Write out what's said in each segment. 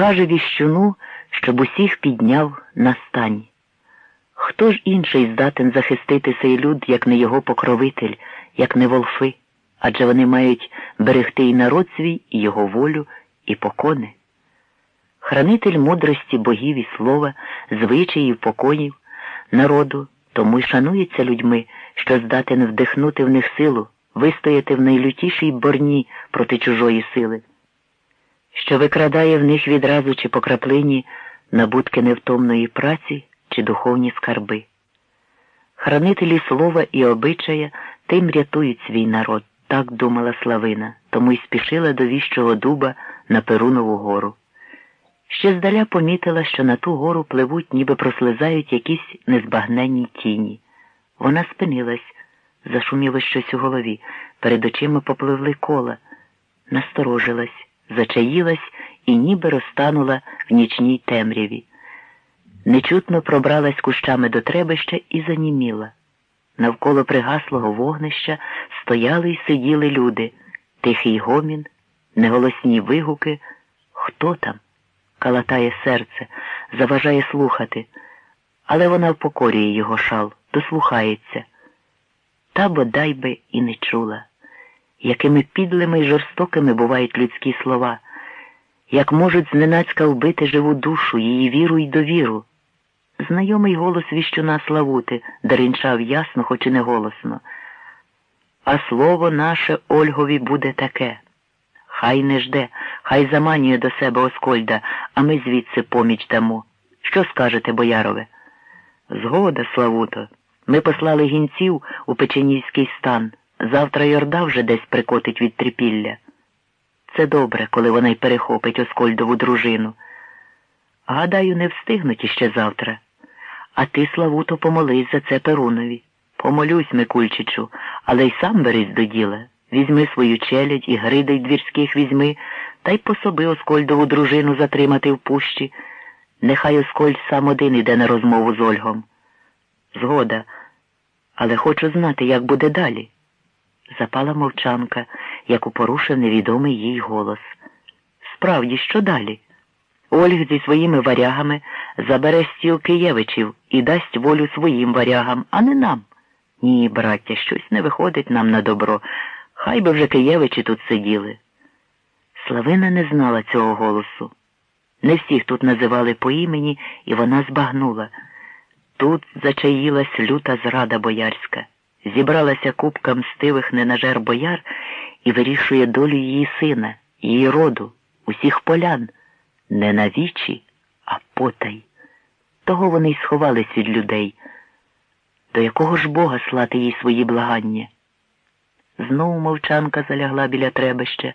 каже віщуну, щоб усіх підняв на стань. Хто ж інший здатен захистити цей люд, як не його покровитель, як не волфи, адже вони мають берегти і народ свій, і його волю, і покони. Хранитель мудрості богів і слова, звичаїв, покоїв, народу, тому й шанується людьми, що здатен вдихнути в них силу, вистояти в найлютішій борні проти чужої сили, що викрадає в них відразу чи по краплині набутки невтомної праці чи духовні скарби. Хранителі слова і обичая тим рятують свій народ, так думала Славина, тому й спішила до віщого дуба на Перунову гору. Ще здаля помітила, що на ту гору пливуть, ніби прослизають якісь незбагненні тіні. Вона спинилась, зашуміло щось у голові, перед очима попливли кола, насторожилась, зачаїлась і ніби розтанула в нічній темряві. Нечутно пробралась кущами до требища і заніміла. Навколо пригаслого вогнища стояли й сиділи люди, тихий гомін, неголосні вигуки. Хто там? Калатає серце, заважає слухати, але вона впокорює його шал, дослухається. Та бодай би і не чула, якими підлими й жорстокими бувають людські слова, як можуть зненацька вбити живу душу, її віру й довіру. Знайомий голос віщуна Славути даринчав ясно, хоч і не голосно. А слово наше Ольгові буде таке. Хай не жде, хай заманює до себе Оскольда, а ми звідси поміч дамо. Що скажете, боярове? Згода, Славуто. Ми послали гінців у Печенівський стан. Завтра Йорда вже десь прикотить від трипілля. Це добре, коли вона й перехопить Оскольдову дружину. Гадаю, не встигнуть іще завтра. А ти, Славуто, помолись за це Перунові. Помолюсь, Микульчичу, але й сам берись до діла. Візьми свою челядь і гридей двірських візьми, та й пособи Оскольдову дружину затримати в пущі. Нехай Оскольд сам один іде на розмову з Ольгом. Згода, але хочу знати, як буде далі. Запала мовчанка, яку порушив невідомий їй голос. Справді, що далі? Ольг зі своїми варягами забере стіл Києвичів і дасть волю своїм варягам, а не нам. Ні, браття, щось не виходить нам на добро. Хай би вже Києвичі тут сиділи. Славина не знала цього голосу. Не всіх тут називали по імені, і вона збагнула. Тут зачаїлась люта зрада боярська, зібралася купка мстивих ненажер бояр і вирішує долю її сина, її роду, усіх полян, не на вічі, а потай. Того вони й сховались від людей. До якого ж Бога слати їй свої благання? Знову мовчанка залягла біля требища.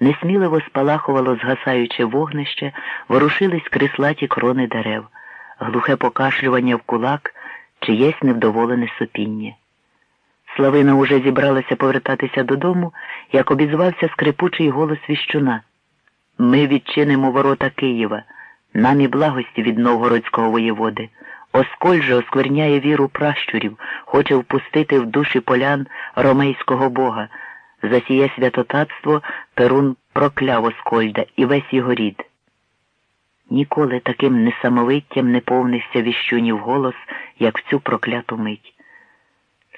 Несміливо спалахувало згасаюче вогнище, ворушились крислаті крони дерев, глухе покашлювання в кулак, чиєсь невдоволене сопіння. Славина уже зібралася повертатися додому, як обізвався скрипучий голос віщуна. Ми відчинимо ворота Києва, нам і благості від новгородського воєводи. Осколь же оскверняє віру пращурів, хоче впустити в душі полян ромейського бога. За сіє святотатство Перун прокляв Оскольда і весь його рід. Ніколи таким несамовиттям не повнився віщунів голос, як в цю прокляту мить.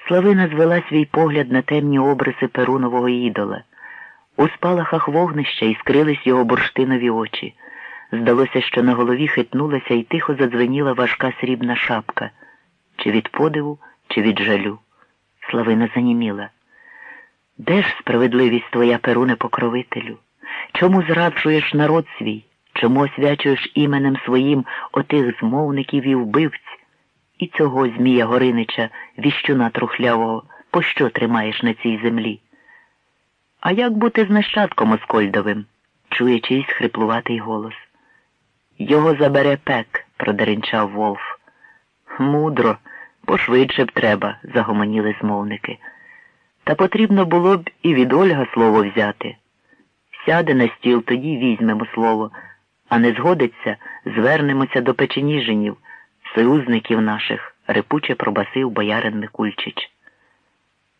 Славина звела свій погляд на темні обриси Перунового ідола. У спалахах вогнища іскрились його бурштинові очі. Здалося, що на голові хитнулася і тихо задзвеніла важка срібна шапка, чи від подиву, чи від жалю. Славина заніміла. Де ж справедливість твоя, Перуне покровителю? Чому зраджуєш народ свій? Чому освячуєш іменем своїм отих змовників і вбивць? І цього Змія Горинича, віщуна трухлявого, пощо тримаєш на цій землі? А як бути з нащадком Оскольдовим? чує чийсь хриплуватий голос. Його забере пек, продеренчав Волф. Мудро, пошвидше б треба, загомоніли змовники. Та потрібно було б і від Ольга слово взяти. Сяде на стіл, тоді візьмемо слово, а не згодиться, звернемося до печеніженів, союзників наших, репуче пробасив боярин Микульчич.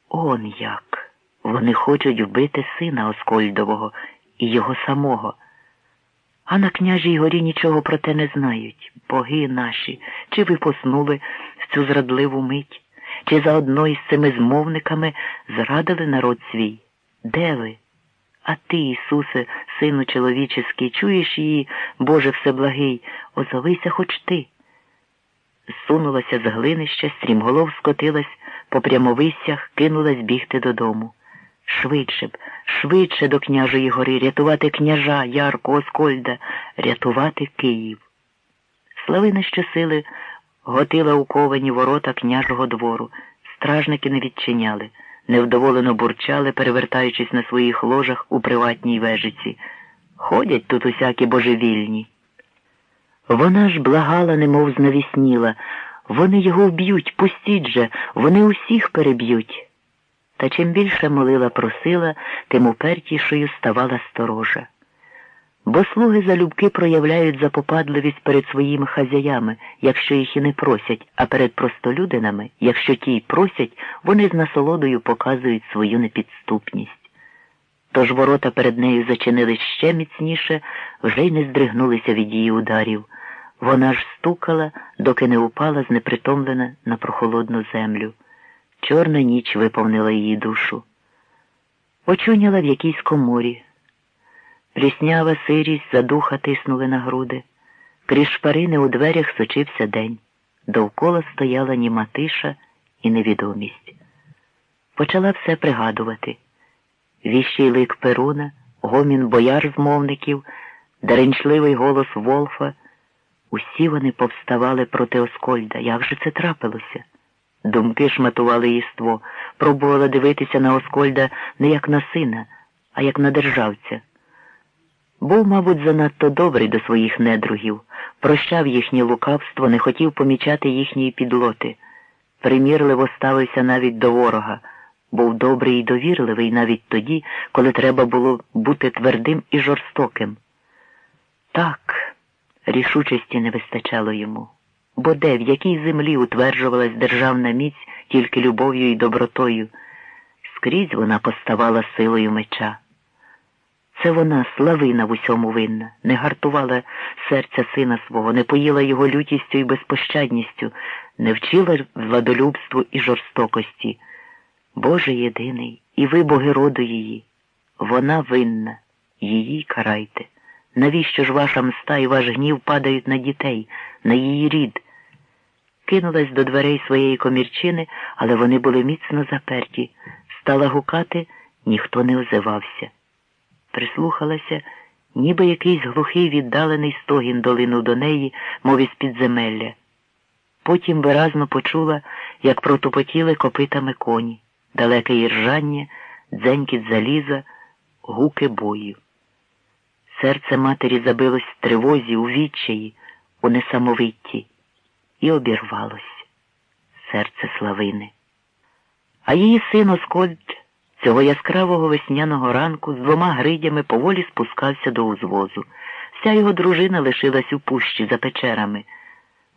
Он як. Вони хочуть вбити сина Оскольдового і його самого. А на княжій горі нічого про те не знають. Боги наші, чи ви поснули в цю зрадливу мить, чи заодно із цими змовниками зрадили народ свій? Де ви? А ти, Ісусе, Сину чоловіческий, чуєш її, Боже Всеблагий, озовися хоч ти. Зсунулася з глинища, стрімголов скотилась по прямовиссях, кинулась бігти додому. Швидше б, швидше до княжої гори, рятувати княжа, Ярку, Оскольда, рятувати Київ. Славина щосили готила у ковані ворота княжого двору. Стражники не відчиняли, невдоволено бурчали, перевертаючись на своїх ложах у приватній вежиці. Ходять тут усякі божевільні. Вона ж благала, немов знавісніла. Вони його вб'ють, пустіть же, вони усіх переб'ють. Та чим більше молила просила, тим упертішою ставала сторожа. Бо слуги залюбки проявляють запопадливість перед своїми хазяями, якщо їх і не просять, а перед простолюдинами, якщо ті й просять, вони з насолодою показують свою непідступність. Тож ворота перед нею зачинились ще міцніше, вже й не здригнулися від її ударів. Вона ж стукала, доки не упала знепритомлена на прохолодну землю. Чорна ніч виповнила її душу. Очуняла в якійсь коморі. Пліснява сирість задуха тиснули на груди. Крізь шпарини у дверях сочився день. Довкола стояла німа тиша і невідомість. Почала все пригадувати. Віщий лик Перуна, гомін бояр змовників, деренчливий голос Волфа. Усі вони повставали проти Оскольда. Як же це трапилося? Думки шматували їство, пробувала дивитися на Оскольда не як на сина, а як на державця. Був, мабуть, занадто добрий до своїх недругів, прощав їхнє лукавство, не хотів помічати їхньої підлоти, примірливо ставився навіть до ворога, був добрий і довірливий навіть тоді, коли треба було бути твердим і жорстоким. Так, рішучості не вистачало йому. Бо де, в якій землі утверджувалась державна міць тільки любов'ю і добротою, скрізь вона поставала силою меча. Це вона, славина в усьому винна, не гартувала серця сина свого, не поїла його лютістю і безпощадністю, не вчила владолюбству і жорстокості. Боже єдиний, і ви, боги роду її. Вона винна, її карайте. Навіщо ж ваша мста і ваш гнів падають на дітей, на її рід? Кинулась до дверей своєї комірчини, але вони були міцно заперті. Стала гукати, ніхто не озивався прислухалася, ніби якийсь глухий віддалений стогін долинув до неї, мов із підземелля. Потім виразно почула, як протупотіли копитами коні, далеке іржання, дзенькіт заліза, гуки бою. Серце матері забилось в тривозі, у відчаї, у несамовитті, і обірвалось серце славини. А її син Оскольд Цього яскравого весняного ранку з двома гридями поволі спускався до узвозу. Вся його дружина лишилась у пущі за печерами.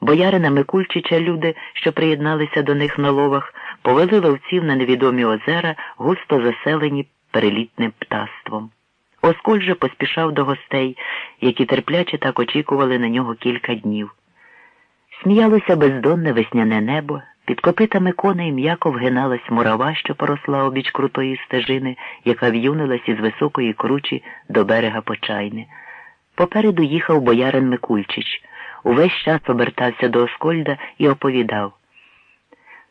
Боярина Микульчича люди, що приєдналися до них на ловах, повели ловців на невідомі озера, густо заселені перелітним птаством. Осколь же поспішав до гостей, які терпляче так очікували на нього кілька днів. Сміялося бездонне весняне небо. Під копитами коней м'яко вгиналась мурава, що поросла обіч крутої стежини, яка в'юнилась із високої кручі до берега Почайни. Попереду їхав боярин Микульчич. Увесь час обертався до Оскольда і оповідав.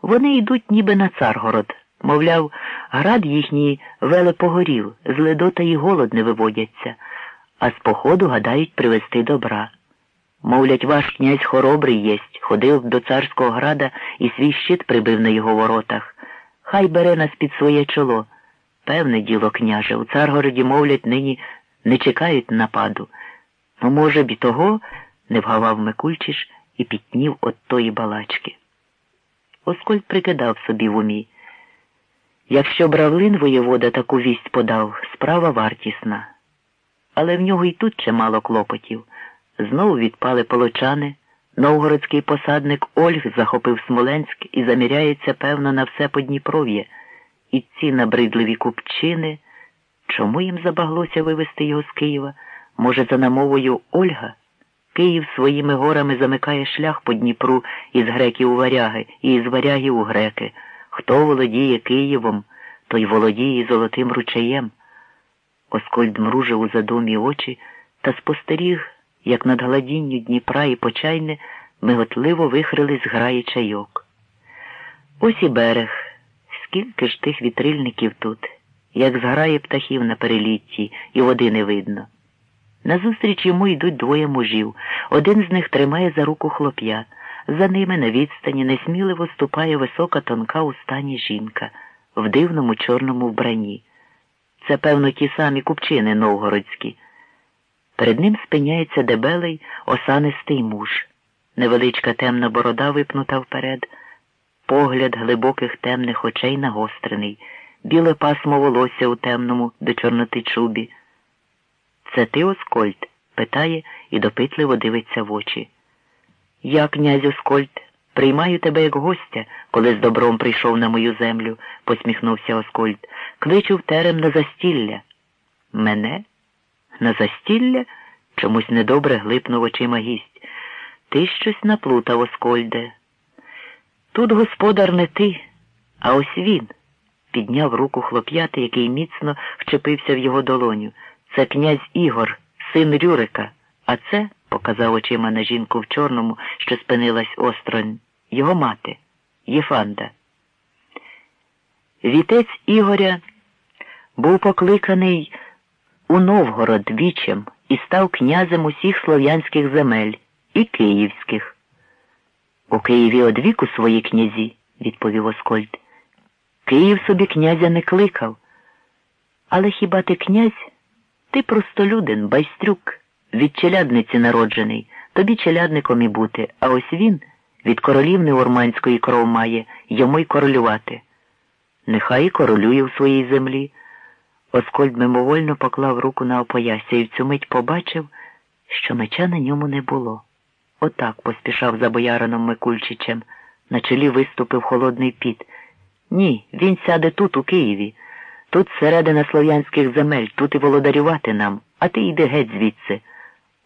Вони йдуть ніби на царгород. Мовляв, град їхній веле погорів, з ледота й голод не виводяться, а з походу гадають привезти добра. Мовлять, ваш князь хоробрий єсть, ходив до царського града і свій щит прибив на його воротах. Хай бере нас під своє чоло. Певне діло, княже, у царгороді, мовлять, нині не чекають нападу. Ну, може б і того, не вгавав Микульчиш і пітнів от тої балачки. Оскольд прикидав собі в умі. Якщо бравлин воєвода таку вість подав, справа вартісна. Але в нього й тут чимало клопотів. Знову відпали полочани. Новгородський посадник Ольг захопив Смоленськ і заміряється, певно, на все Подніпров'я. І ці набридливі купчини. Чому їм забаглося вивезти його з Києва? Може, за намовою Ольга? Київ своїми горами замикає шлях по Дніпру із греків у варяги і із варягів у греки. Хто володіє Києвом, той володіє золотим ручаєм. Оскольд мружив у задумі очі та спостеріг, як над гладінню Дніпра і почайне миготливо вихрились граї чайок. Ось і берег, скільки ж тих вітрильників тут, як зграє птахів на перелітті, і води не видно. Назустріч йому йдуть двоє мужів. Один з них тримає за руку хлоп'я. За ними на відстані несміливо ступає висока тонка у стані жінка в дивному чорному вбранні. Це, певно, ті самі купчини новгородські. Перед ним спиняється дебелий, осанистий муж. Невеличка темна борода випнута вперед, погляд глибоких темних очей нагострений, біле пасмо волосся у темному до чорноти чубі. Це ти, Оскольд? питає і допитливо дивиться в очі. Я, князь Оскольд, приймаю тебе як гостя, коли з добром прийшов на мою землю, посміхнувся Оскольд. Кличу в терем на застілля. Мене? На застілля? Чомусь недобре глипнув очима гість. Ти щось наплутав, Оскольде. Тут господар не ти, а ось він. Підняв руку хлоп'яти, який міцно вчепився в його долоню. Це князь Ігор, син Рюрика, а це, показав очима на жінку в чорному, що спинилась осторонь, його мати, Єфанда. Вітець Ігоря був покликаний у Новгород вічем і став князем усіх слов'янських земель і київських. У Києві одвіку свої князі, відповів Оскольд. Київ собі князя не кликав. Але хіба ти князь? Ти простолюдин, байстрюк, від челядниці народжений, тобі челядником і бути, а ось він від королівни Орманської кров має, йому й королювати. Нехай і королює в своїй землі. Оскольд мимовольно поклав руку на опоясся і в цю мить побачив, що меча на ньому не було. Отак поспішав за боярином Микульчичем. На чолі виступив холодний піт. Ні, він сяде тут, у Києві. Тут середина слов'янських земель, тут і володарювати нам, а ти йди геть звідси.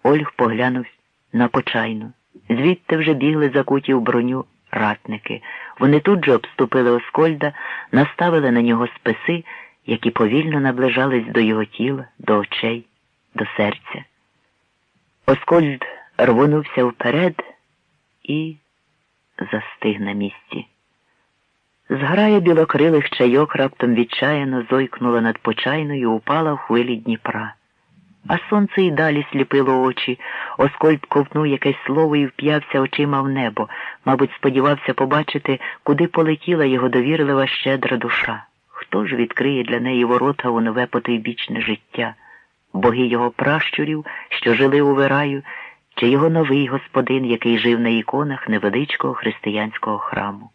Ольг поглянув на почайну. Звідти вже бігли закуті в броню ратники. Вони тут же обступили Оскольда, наставили на нього списи, які повільно наближались до його тіла, до очей, до серця. Оскольд рвонувся вперед і застиг на місці. Зграя білокрилих чайок раптом відчаяно зойкнула над почайною упала в хвилі Дніпра. А сонце й далі сліпило очі. Оскольд ковтнув якесь слово і вп'явся очима в небо, мабуть, сподівався побачити, куди полетіла його довірлива щедра душа. Хто ж відкриє для неї ворота у нове потойбічне життя? Боги його пращурів, що жили у вираю, чи його новий господин, який жив на іконах невеличкого християнського храму?